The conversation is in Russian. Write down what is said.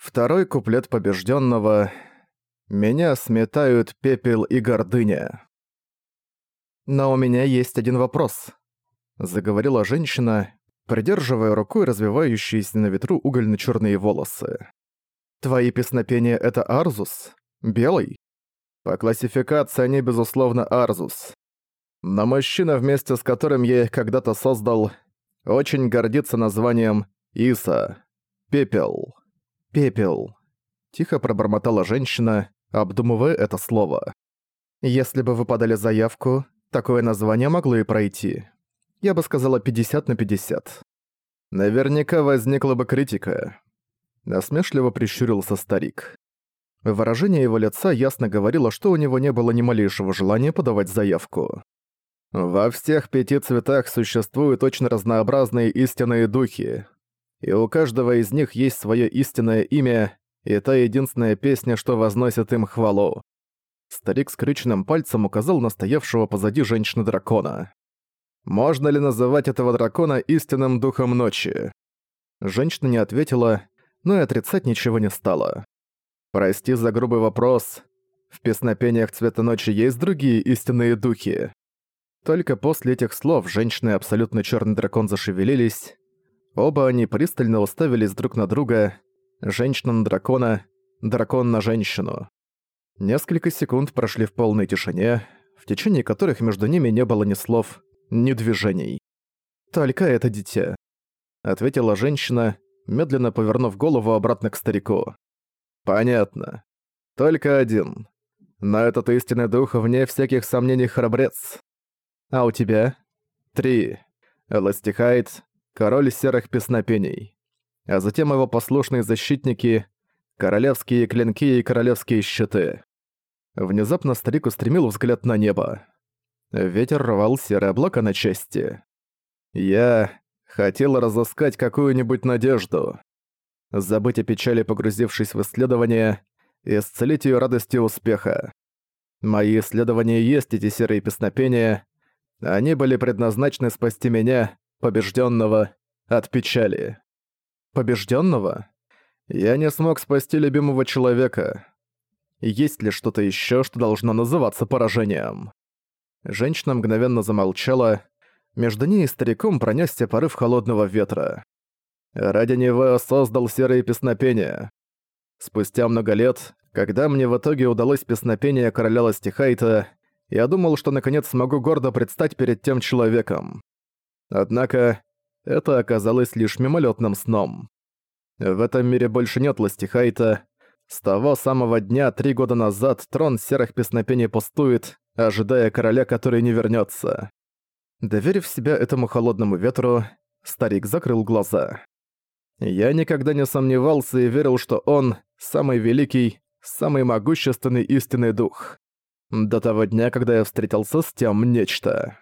Второй куплет побежденного «Меня сметают пепел и гордыня». «Но у меня есть один вопрос», — заговорила женщина, придерживая рукой развивающиеся на ветру угольно черные волосы. «Твои песнопения — это Арзус? Белый?» «По классификации они, безусловно, Арзус. Но мужчина, вместе с которым я их когда-то создал, очень гордится названием Иса. Пепел. Пепел. Тихо пробормотала женщина, обдумывая это слово. Если бы вы подали заявку, такое название могло и пройти. Я бы сказала 50 на 50. Наверняка возникла бы критика. Насмешливо прищурился старик. Выражение его лица ясно говорило, что у него не было ни малейшего желания подавать заявку. Во всех пяти цветах существуют очень разнообразные истинные духи, и у каждого из них есть свое истинное имя и та единственная песня, что возносит им хвалу. Старик с крюченным пальцем указал на стоявшего позади женщины-дракона. «Можно ли называть этого дракона истинным духом ночи?» Женщина не ответила, но и отрицать ничего не стала. «Прости за грубый вопрос. В песнопениях Цвета Ночи есть другие истинные духи?» Только после этих слов женщины и абсолютно черный дракон зашевелились. Оба они пристально уставились друг на друга. Женщина на дракона, дракон на женщину. Несколько секунд прошли в полной тишине, в течение которых между ними не было ни слов, ни движений. «Только это дитя», — ответила женщина, медленно повернув голову обратно к старику. «Понятно. Только один. Но этот истинный дух вне всяких сомнений храбрец. А у тебя? Три. Эластихайт, король серых песнопений. А затем его послушные защитники, королевские клинки и королевские щиты. Внезапно старик устремил взгляд на небо. Ветер рвал серые облака на части. Я хотел разыскать какую-нибудь надежду. Забыть о печали, погрузившись в исследование, и исцелить ее радостью успеха. Мои исследования есть эти серые песнопения, они были предназначены спасти меня, побежденного, от печали. Побежденного? Я не смог спасти любимого человека. Есть ли что-то еще, что должно называться поражением? Женщина мгновенно замолчала. Между ней и стариком пронесся порыв холодного ветра. Ради него создал серые песнопения. Спустя много лет, когда мне в итоге удалось песнопение короля Ластихайта, я думал, что наконец смогу гордо предстать перед тем человеком. Однако, это оказалось лишь мимолетным сном. В этом мире больше нет Ластихайта. С того самого дня, три года назад, трон серых песнопений пустует, ожидая короля, который не вернется. Доверив себя этому холодному ветру, старик закрыл глаза. Я никогда не сомневался и верил, что он – самый великий, самый могущественный истинный дух. До того дня, когда я встретился с тем нечто.